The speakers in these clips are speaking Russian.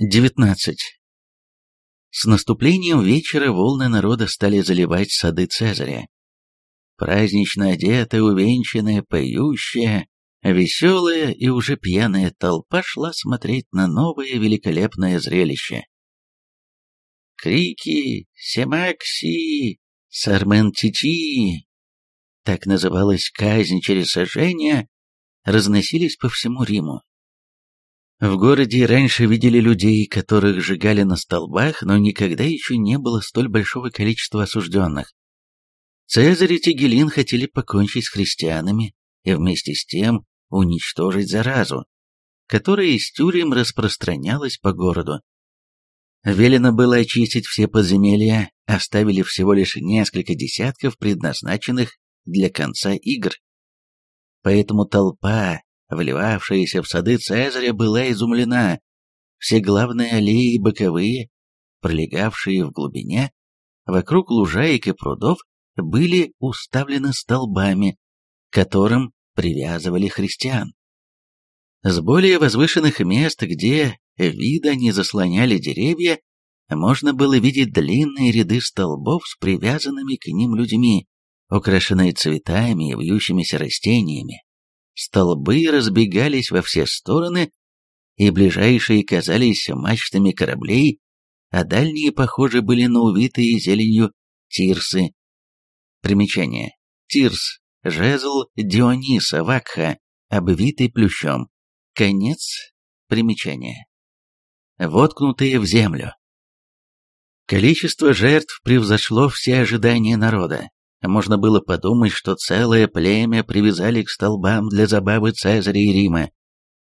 19. С наступлением вечера волны народа стали заливать сады Цезаря. Празднично одетая, увенчанная, поющая, веселая и уже пьяная толпа шла смотреть на новое великолепное зрелище. Крики «Семакси! Сарментичи!» так называлась казнь через сожжение, разносились по всему Риму. В городе раньше видели людей, которых сжигали на столбах, но никогда еще не было столь большого количества осужденных. Цезарь и Тигелин хотели покончить с христианами и вместе с тем уничтожить заразу, которая из тюрем распространялась по городу. Велено было очистить все подземелья, оставили всего лишь несколько десятков, предназначенных для конца игр. Поэтому толпа вливавшаяся в сады Цезаря, была изумлена. Все главные аллеи и боковые, пролегавшие в глубине, вокруг лужаек и прудов, были уставлены столбами, к которым привязывали христиан. С более возвышенных мест, где вида не заслоняли деревья, можно было видеть длинные ряды столбов с привязанными к ним людьми, украшенные цветами и вьющимися растениями столбы разбегались во все стороны, и ближайшие казались мачтами кораблей, а дальние, похоже, были на увитые зеленью тирсы. Примечание. Тирс. Жезл Диониса Вакха, обвитый плющом. Конец примечания. Воткнутые в землю. Количество жертв превзошло все ожидания народа. Можно было подумать, что целое племя привязали к столбам для забавы Цезаря и Рима.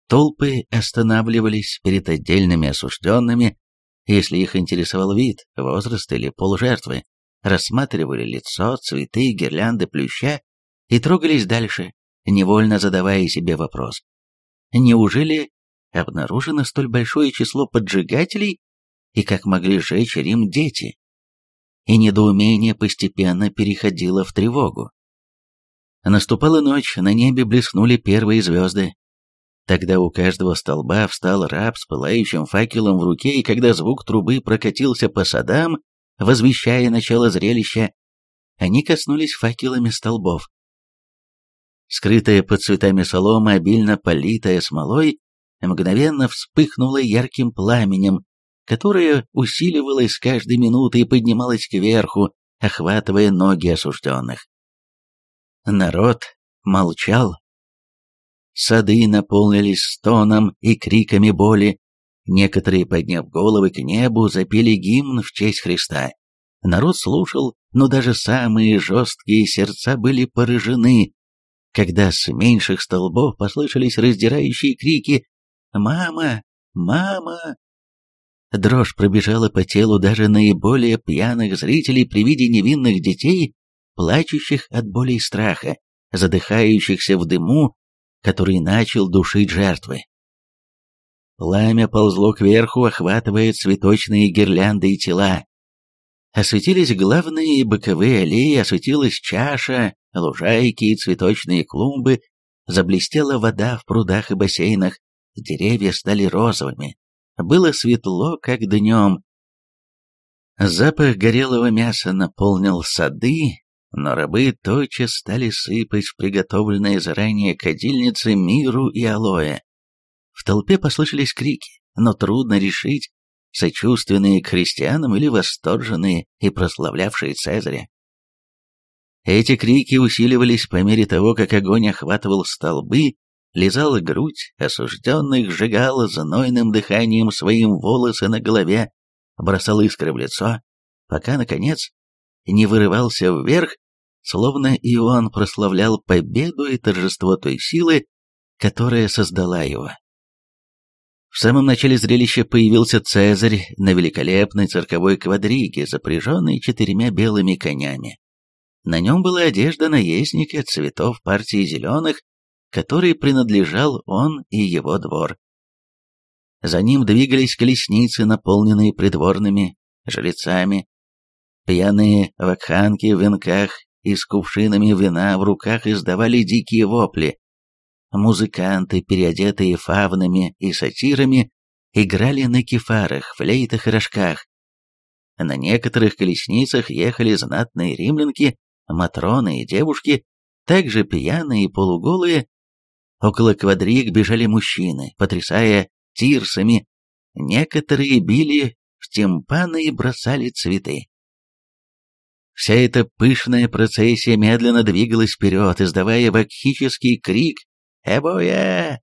Толпы останавливались перед отдельными осужденными, если их интересовал вид, возраст или пол жертвы, рассматривали лицо, цветы, гирлянды плюща и трогались дальше, невольно задавая себе вопрос. Неужели обнаружено столь большое число поджигателей и как могли жечь Рим дети? И недоумение постепенно переходило в тревогу. Наступала ночь, на небе блеснули первые звезды. Тогда у каждого столба встал раб с пылающим факелом в руке, и когда звук трубы прокатился по садам, возвещая начало зрелища, они коснулись факелами столбов. Скрытая под цветами солома, обильно политая смолой, мгновенно вспыхнула ярким пламенем, которая усиливалась с каждой минутой и поднималась кверху, охватывая ноги осужденных. Народ молчал. Сады наполнились стоном и криками боли. Некоторые, подняв головы к небу, запели гимн в честь Христа. Народ слушал, но даже самые жесткие сердца были поражены, когда с меньших столбов послышались раздирающие крики «Мама! Мама!» Дрожь пробежала по телу даже наиболее пьяных зрителей при виде невинных детей, плачущих от боли и страха, задыхающихся в дыму, который начал душить жертвы. Пламя ползло кверху, охватывая цветочные гирлянды и тела. Осветились главные и боковые аллеи, осветилась чаша, лужайки и цветочные клумбы, заблестела вода в прудах и бассейнах, деревья стали розовыми, было светло, как днем. Запах горелого мяса наполнил сады, но рабы тотчас стали сыпать в приготовленные заранее кадильницы миру и алоэ. В толпе послышались крики, но трудно решить, сочувственные к христианам или восторженные и прославлявшие Цезаря. Эти крики усиливались по мере того, как огонь охватывал столбы лизал грудь, осужденных сжигал знойным дыханием своим волосы на голове, бросал искры в лицо, пока, наконец, не вырывался вверх, словно и он прославлял победу и торжество той силы, которая создала его. В самом начале зрелища появился Цезарь на великолепной цирковой квадриге, запряженной четырьмя белыми конями. На нем была одежда наездника цветов партии зеленых которой принадлежал он и его двор. За ним двигались колесницы, наполненные придворными жрецами. Пьяные вакханки в венках и с кувшинами вина в руках издавали дикие вопли. Музыканты, переодетые фавнами и сатирами, играли на кефарах, флейтах и рожках. На некоторых колесницах ехали знатные римлянки, матроны и девушки, также пьяные и полуголые. Около квадрик бежали мужчины, потрясая тирсами. Некоторые били в тимпаны и бросали цветы. Вся эта пышная процессия медленно двигалась вперед, издавая вакхический крик «Эбоя!»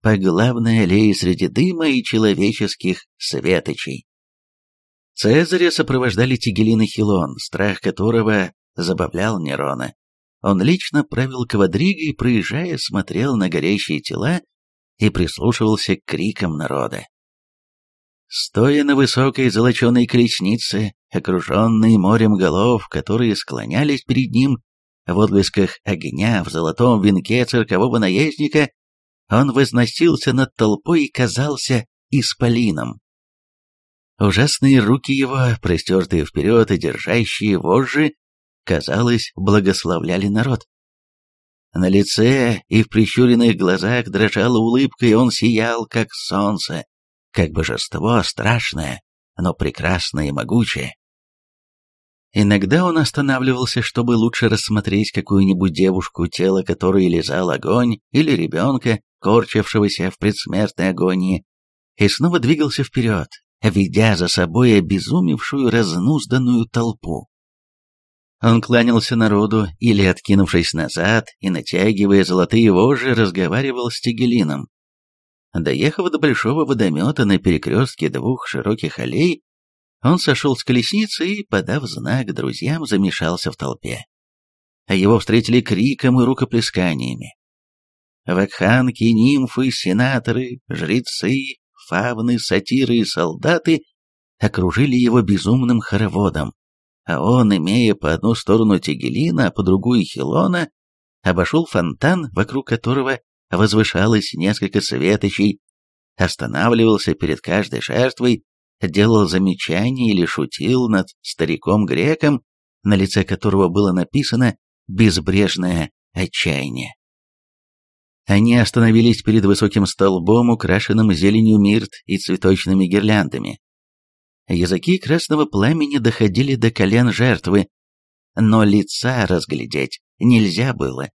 по главной аллее среди дыма и человеческих светочей. Цезаря сопровождали Тигелин и Хилон, страх которого забавлял Нерона. Он лично правил квадригой, проезжая, смотрел на горящие тела и прислушивался к крикам народа. Стоя на высокой золоченой колеснице, окруженной морем голов, которые склонялись перед ним, в отблесках огня в золотом венке циркового наездника, он возносился над толпой и казался исполином. Ужасные руки его, простертые вперед и держащие вожжи, казалось, благословляли народ. На лице и в прищуренных глазах дрожала улыбка, и он сиял, как солнце, как божество страшное, но прекрасное и могучее. Иногда он останавливался, чтобы лучше рассмотреть какую-нибудь девушку, тело которой лизал огонь, или ребенка, корчившегося в предсмертной агонии, и снова двигался вперед, ведя за собой обезумевшую разнузданную толпу. Он кланялся народу или, откинувшись назад и натягивая золотые вожжи, разговаривал с Тигелином. Доехав до большого водомета на перекрестке двух широких аллей, он сошел с колесницы и, подав знак друзьям, замешался в толпе. Его встретили криком и рукоплесканиями. Вакханки, нимфы, сенаторы, жрецы, фавны, сатиры и солдаты окружили его безумным хороводом, а он, имея по одну сторону Тигелина, а по другую Хилона, обошел фонтан, вокруг которого возвышалось несколько светочей, останавливался перед каждой жертвой, делал замечания или шутил над стариком-греком, на лице которого было написано «безбрежное отчаяние». Они остановились перед высоким столбом, украшенным зеленью мирт и цветочными гирляндами. Языки красного пламени доходили до колен жертвы, но лица разглядеть нельзя было,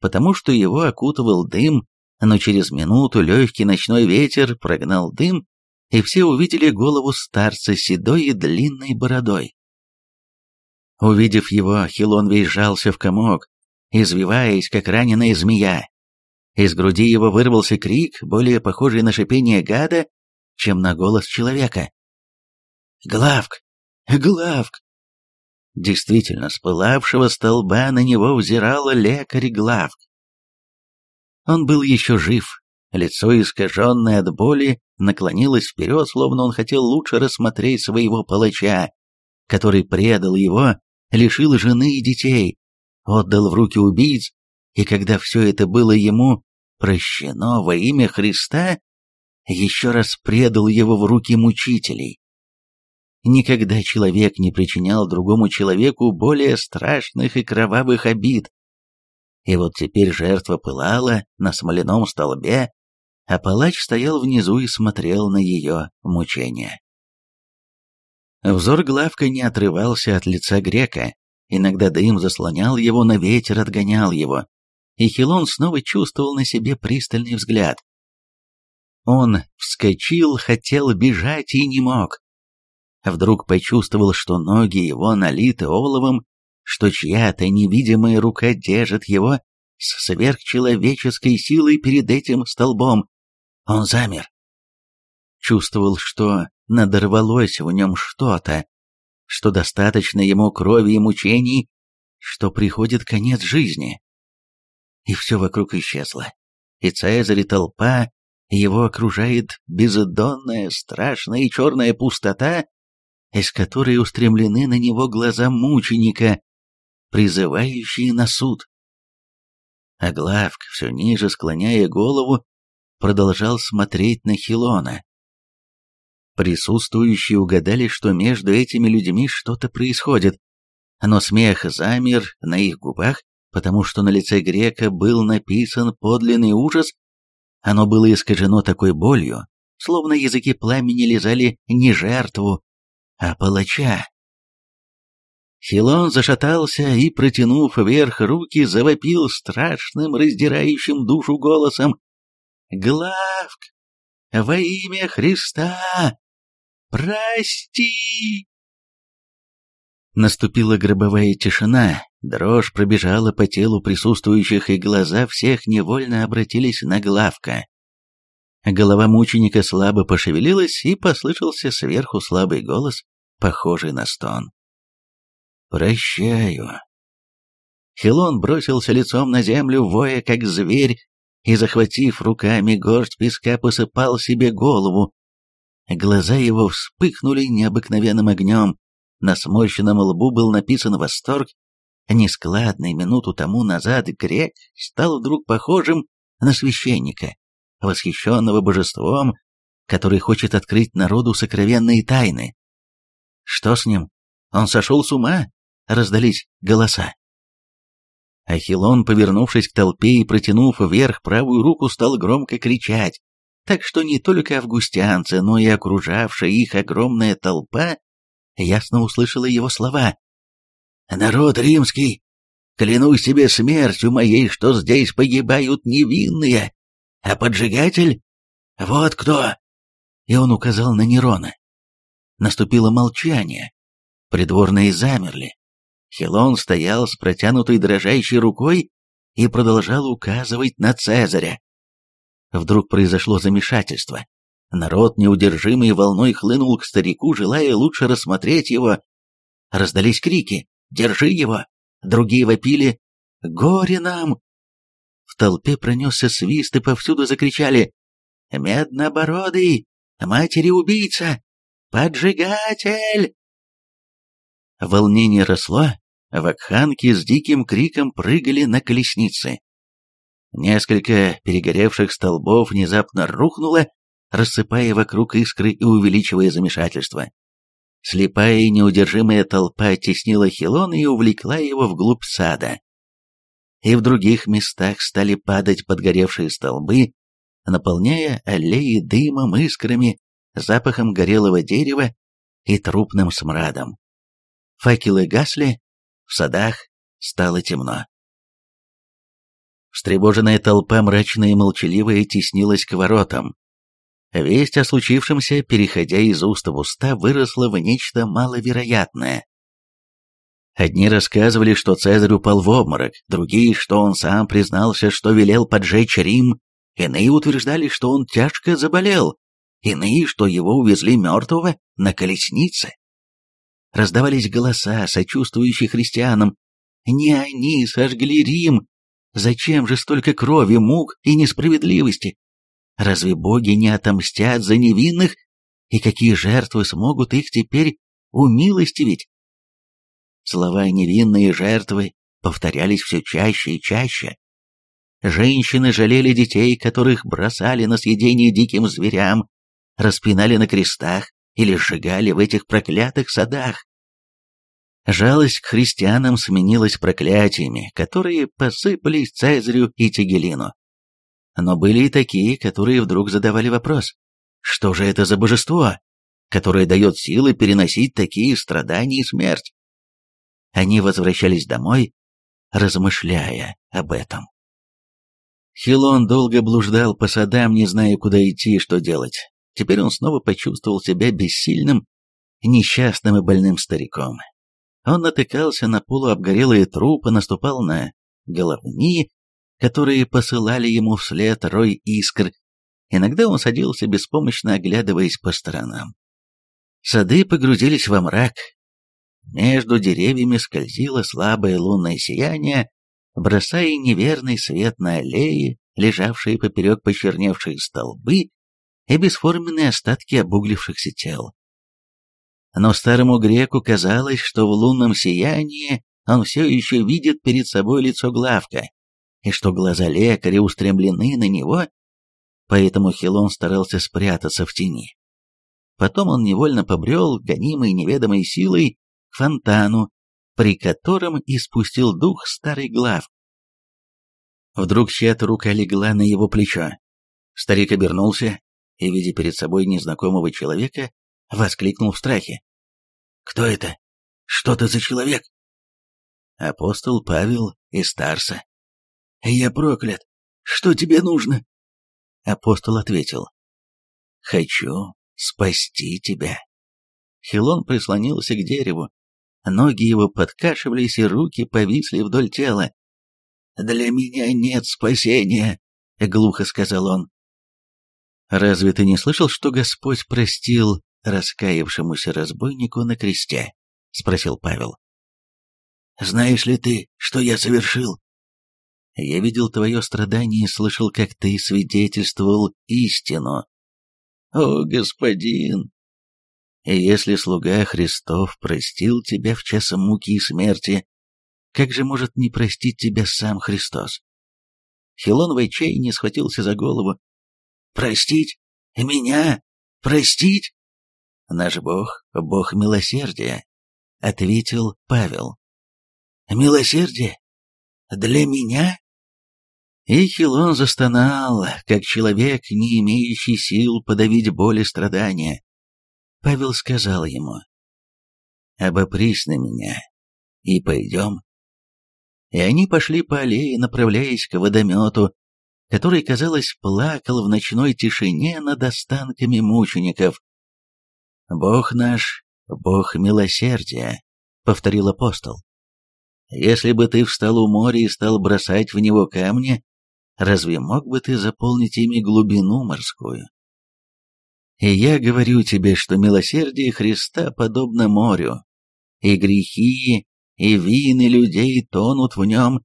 потому что его окутывал дым, но через минуту легкий ночной ветер прогнал дым, и все увидели голову старца седой и длинной бородой. Увидев его, Хилон весь в комок, извиваясь, как раненая змея. Из груди его вырвался крик, более похожий на шипение гада, чем на голос человека. «Главк! Главк!» Действительно, с пылавшего столба на него взирала лекарь Главк. Он был еще жив, лицо искаженное от боли наклонилось вперед, словно он хотел лучше рассмотреть своего палача, который предал его, лишил жены и детей, отдал в руки убийц, и когда все это было ему прощено во имя Христа, еще раз предал его в руки мучителей. Никогда человек не причинял другому человеку более страшных и кровавых обид. И вот теперь жертва пылала на смоляном столбе, а палач стоял внизу и смотрел на ее мучения. Взор Главка не отрывался от лица грека, иногда дым заслонял его, на ветер отгонял его, и Хилон снова чувствовал на себе пристальный взгляд. Он вскочил, хотел бежать и не мог. Вдруг почувствовал, что ноги его налиты оловом, что чья-то невидимая рука держит его с сверхчеловеческой силой перед этим столбом. Он замер. Чувствовал, что надорвалось в нем что-то, что достаточно ему крови и мучений, что приходит конец жизни и все вокруг исчезло. И Цезарь, и толпа, его окружает бездонная, страшная и черная пустота, из которой устремлены на него глаза мученика, призывающие на суд. А Главк, все ниже склоняя голову, продолжал смотреть на Хилона. Присутствующие угадали, что между этими людьми что-то происходит, но смех замер на их губах, потому что на лице грека был написан подлинный ужас, оно было искажено такой болью, словно языки пламени лизали не жертву, а палача. Хилон зашатался и, протянув вверх руки, завопил страшным, раздирающим душу голосом. «Главк! Во имя Христа! Прости!» Наступила гробовая тишина, дрожь пробежала по телу присутствующих, и глаза всех невольно обратились на Главка. Голова мученика слабо пошевелилась, и послышался сверху слабый голос, похожий на стон. «Прощаю». Хилон бросился лицом на землю, воя как зверь, и, захватив руками горсть песка, посыпал себе голову. Глаза его вспыхнули необыкновенным огнем, на сморщенном лбу был написан восторг. Нескладный минуту тому назад грек стал вдруг похожим на священника, восхищенного божеством, который хочет открыть народу сокровенные тайны. Что с ним? Он сошел с ума? Раздались голоса. Ахилон, повернувшись к толпе и протянув вверх правую руку, стал громко кричать, так что не только августянцы, но и окружавшая их огромная толпа ясно услышала его слова. «Народ римский, клянусь тебе смертью моей, что здесь погибают невинные, а поджигатель — вот кто!» И он указал на Нерона. Наступило молчание. Придворные замерли. Хилон стоял с протянутой дрожащей рукой и продолжал указывать на Цезаря. Вдруг произошло замешательство. Народ неудержимой волной хлынул к старику, желая лучше рассмотреть его. Раздались крики «Держи его!» Другие вопили «Горе нам!» Толпе пронесся свист, и повсюду закричали «Меднобородый! Матери-убийца! Поджигатель!» Волнение росло, вакханки с диким криком прыгали на колесницы. Несколько перегоревших столбов внезапно рухнуло, рассыпая вокруг искры и увеличивая замешательство. Слепая и неудержимая толпа оттеснила Хилона и увлекла его вглубь сада. И в других местах стали падать подгоревшие столбы, наполняя аллеи дымом, искрами, запахом горелого дерева и трупным смрадом. Факелы гасли, в садах стало темно. Встревоженная толпа, мрачная и молчаливая, теснилась к воротам. Весть о случившемся, переходя из уст в уста, выросла в нечто маловероятное. Одни рассказывали, что Цезарь упал в обморок, другие, что он сам признался, что велел поджечь Рим, иные утверждали, что он тяжко заболел, иные, что его увезли мертвого на колеснице. Раздавались голоса, сочувствующие христианам. Не они сожгли Рим. Зачем же столько крови, мук и несправедливости? Разве боги не отомстят за невинных? И какие жертвы смогут их теперь умилостивить? Слова «невинные жертвы» повторялись все чаще и чаще. Женщины жалели детей, которых бросали на съедение диким зверям, распинали на крестах, или сжигали в этих проклятых садах. Жалость к христианам сменилась проклятиями, которые посыпались Цезарю и Тигелину. Но были и такие, которые вдруг задавали вопрос, что же это за божество, которое дает силы переносить такие страдания и смерть? Они возвращались домой, размышляя об этом. Хилон долго блуждал по садам, не зная, куда идти и что делать. Теперь он снова почувствовал себя бессильным, несчастным и больным стариком. Он натыкался на полуобгорелые трупы, наступал на головни, которые посылали ему вслед рой искр. Иногда он садился беспомощно, оглядываясь по сторонам. Сады погрузились во мрак. Между деревьями скользило слабое лунное сияние, бросая неверный свет на аллеи, лежавшие поперек почерневшие столбы и бесформенные остатки обуглившихся тел. Но старому греку казалось, что в лунном сиянии он все еще видит перед собой лицо Главка, и что глаза лекаря устремлены на него, поэтому Хилон старался спрятаться в тени. Потом он невольно побрел, гонимый неведомой силой, фонтану, при котором испустил дух старый глав. Вдруг чья-то рука легла на его плечо. Старик обернулся, и, видя перед собой незнакомого человека, воскликнул в страхе. «Кто это? Что ты за человек?» Апостол Павел из Тарса. «Я проклят! Что тебе нужно?» Апостол ответил. «Хочу спасти тебя». Хилон прислонился к дереву. Ноги его подкашивались, и руки повисли вдоль тела. «Для меня нет спасения», — глухо сказал он. «Разве ты не слышал, что Господь простил раскаявшемуся разбойнику на кресте?» — спросил Павел. «Знаешь ли ты, что я совершил?» «Я видел твое страдание и слышал, как ты свидетельствовал истину». «О, господин!» И если слуга Христов простил тебя в час муки и смерти, как же может не простить тебя сам Христос? Хилон в отчаянии схватился за голову. «Простить? Меня? Простить?» «Наш Бог — Бог милосердия», — ответил Павел. «Милосердие? Для меня?» И Хилон застонал, как человек, не имеющий сил подавить боль и страдания. Павел сказал ему, «Обопрись на меня и пойдем». И они пошли по аллее, направляясь к водомету, который, казалось, плакал в ночной тишине над останками мучеников. «Бог наш, Бог милосердия», — повторил апостол. «Если бы ты встал у моря и стал бросать в него камни, разве мог бы ты заполнить ими глубину морскую? И я говорю тебе, что милосердие Христа подобно морю, и грехи, и вины людей тонут в нем,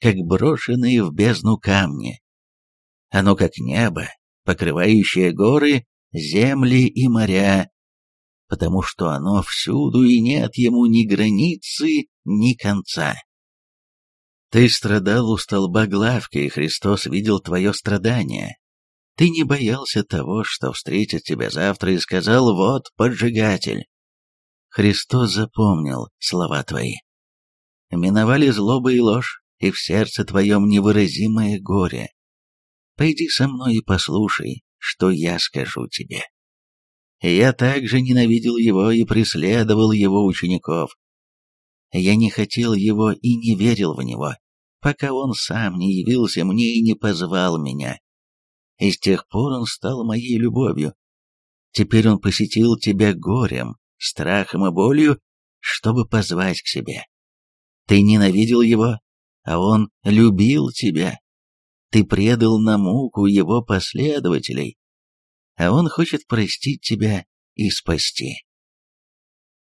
как брошенные в бездну камни. Оно как небо, покрывающее горы, земли и моря, потому что оно всюду и нет ему ни границы, ни конца. Ты страдал у столба главки, и Христос видел твое страдание, ты не боялся того, что встретит тебя завтра и сказал «Вот поджигатель». Христос запомнил слова твои. Миновали злоба и ложь, и в сердце твоем невыразимое горе. Пойди со мной и послушай, что я скажу тебе. Я также ненавидел его и преследовал его учеников. Я не хотел его и не верил в него, пока он сам не явился мне и не позвал меня и с тех пор он стал моей любовью. Теперь он посетил тебя горем, страхом и болью, чтобы позвать к себе. Ты ненавидел его, а он любил тебя. Ты предал на муку его последователей, а он хочет простить тебя и спасти.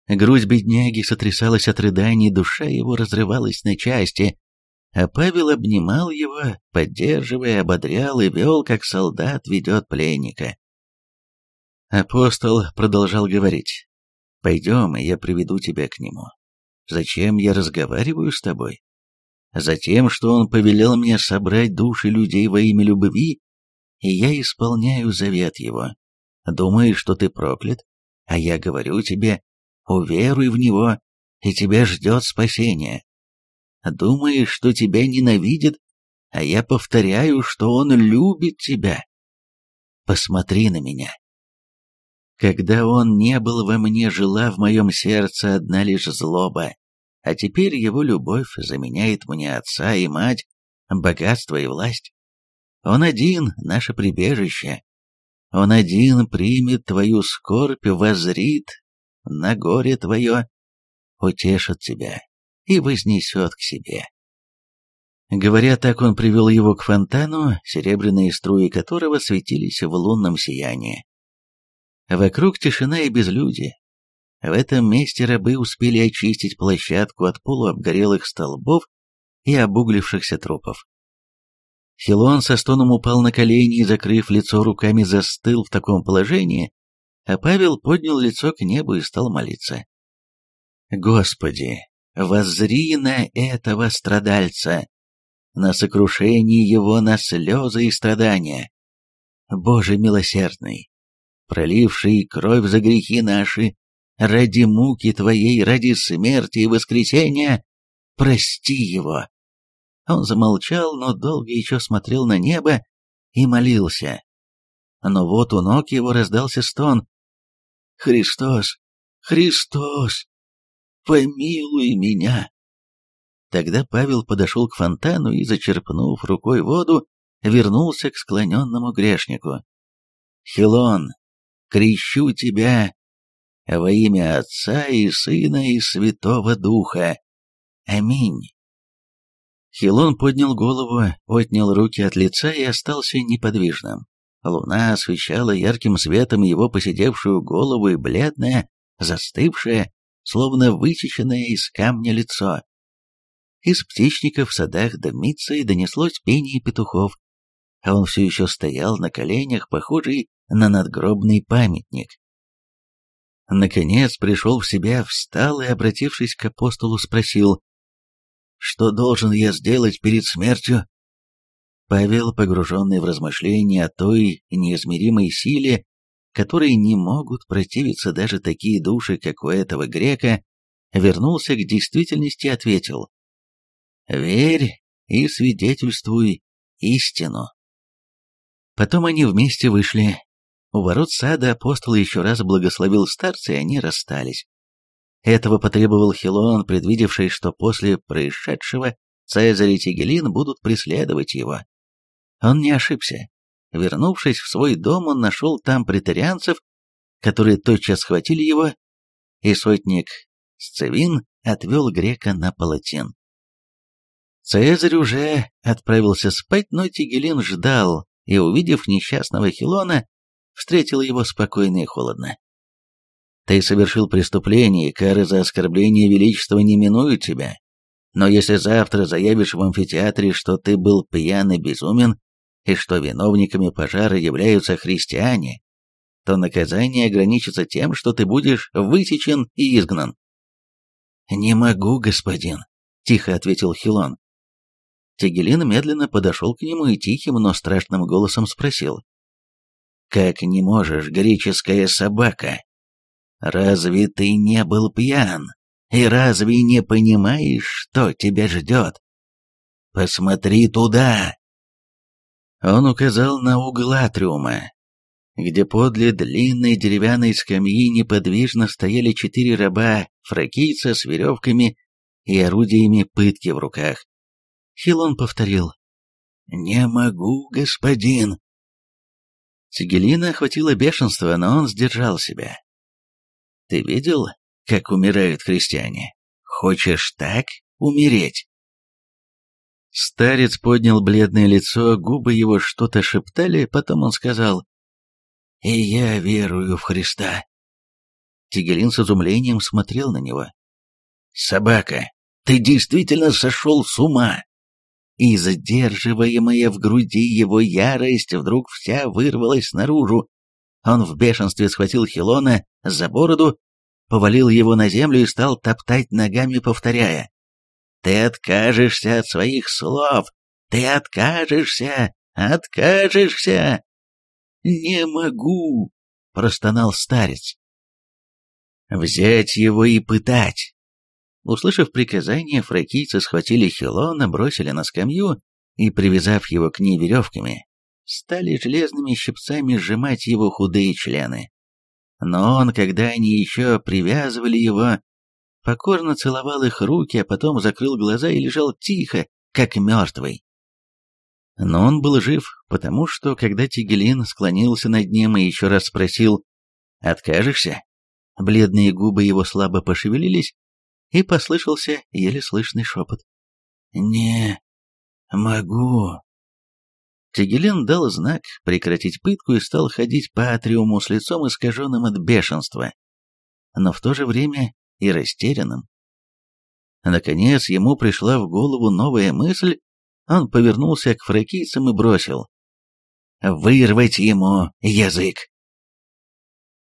Грудь бедняги сотрясалась от рыданий, душа его разрывалась на части, а Павел обнимал его, поддерживая, ободрял и вел, как солдат ведет пленника. Апостол продолжал говорить, «Пойдем, я приведу тебя к нему. Зачем я разговариваю с тобой? Затем, что он повелел мне собрать души людей во имя любви, и я исполняю завет его. Думаешь, что ты проклят, а я говорю тебе, уверуй в него, и тебя ждет спасение. Думаешь, что тебя ненавидит, а я повторяю, что он любит тебя. Посмотри на меня. Когда он не был во мне, жила в моем сердце одна лишь злоба, а теперь его любовь заменяет мне отца и мать, богатство и власть. Он один — наше прибежище. Он один примет твою скорбь, возрит на горе твое, утешит тебя и вознесет к себе. Говоря так, он привел его к фонтану, серебряные струи которого светились в лунном сиянии. Вокруг тишина и безлюдие. В этом месте рабы успели очистить площадку от полуобгорелых столбов и обуглившихся трупов. Хилон со стоном упал на колени и, закрыв лицо руками, застыл в таком положении, а Павел поднял лицо к небу и стал молиться. «Господи, воззри на этого страдальца, на сокрушение его на слезы и страдания. Боже милосердный, проливший кровь за грехи наши, ради муки Твоей, ради смерти и воскресения, прости его. Он замолчал, но долго еще смотрел на небо и молился. но вот у ног его раздался стон. «Христос! Христос! Помилуй меня!» Тогда Павел подошел к фонтану и, зачерпнув рукой воду, вернулся к склоненному грешнику. «Хилон, крещу тебя во имя Отца и Сына и Святого Духа. Аминь». Хилон поднял голову, отнял руки от лица и остался неподвижным. Луна освещала ярким светом его посидевшую голову и бледное, застывшее, словно высеченное из камня лицо. Из птичников в садах дымится и донеслось пение петухов, а он все еще стоял на коленях, похожий на надгробный памятник. Наконец пришел в себя, встал и, обратившись к апостолу, спросил, «Что должен я сделать перед смертью?» Павел, погруженный в размышления о той неизмеримой силе, которой не могут противиться даже такие души, как у этого грека, вернулся к действительности и ответил, «Верь и свидетельствуй истину». Потом они вместе вышли. У ворот сада апостол еще раз благословил старца, и они расстались. Этого потребовал Хилон, предвидевший, что после происшедшего Цезарь и Тигелин будут преследовать его. Он не ошибся. Вернувшись в свой дом, он нашел там претарианцев, которые тотчас схватили его, и сотник Сцевин отвел грека на палатин. Цезарь уже отправился спать, но Тигелин ждал, и, увидев несчастного Хилона, встретил его спокойно и холодно. «Ты совершил преступление, и кары за оскорбление величества не минуют тебя. Но если завтра заявишь в амфитеатре, что ты был пьян и безумен, и что виновниками пожара являются христиане, то наказание ограничится тем, что ты будешь высечен и изгнан». «Не могу, господин», — тихо ответил Хилон. Тегелин медленно подошел к нему и тихим, но страшным голосом спросил. «Как не можешь, греческая собака? Разве ты не был пьян? И разве не понимаешь, что тебя ждет? Посмотри туда!» Он указал на угол атриума, где подле длинной деревянной скамьи неподвижно стояли четыре раба, фракийца с веревками и орудиями пытки в руках. Хилон повторил. «Не могу, господин». Тигелина охватило бешенство, но он сдержал себя. «Ты видел, как умирают христиане? Хочешь так умереть?» Старец поднял бледное лицо, губы его что-то шептали, потом он сказал, «И я верую в Христа». Тигелин с изумлением смотрел на него. «Собака, ты действительно сошел с ума!» и задерживаемая в груди его ярость вдруг вся вырвалась наружу. Он в бешенстве схватил Хилона за бороду, повалил его на землю и стал топтать ногами, повторяя. «Ты откажешься от своих слов! Ты откажешься! Откажешься!» «Не могу!» — простонал старец. «Взять его и пытать!» Услышав приказание, фракийцы схватили Хилона, бросили на скамью и, привязав его к ней веревками, стали железными щипцами сжимать его худые члены. Но он, когда они еще привязывали его, покорно целовал их руки, а потом закрыл глаза и лежал тихо, как мертвый. Но он был жив, потому что, когда Тигелин склонился над ним и еще раз спросил «Откажешься?», бледные губы его слабо пошевелились, и послышался еле слышный шепот. «Не могу». Тигелин дал знак прекратить пытку и стал ходить по атриуму с лицом искаженным от бешенства, но в то же время и растерянным. Наконец ему пришла в голову новая мысль, он повернулся к фракийцам и бросил. «Вырвать ему язык!»